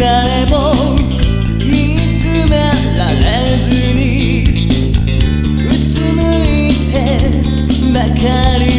誰も見つめられずにうつむいてばかり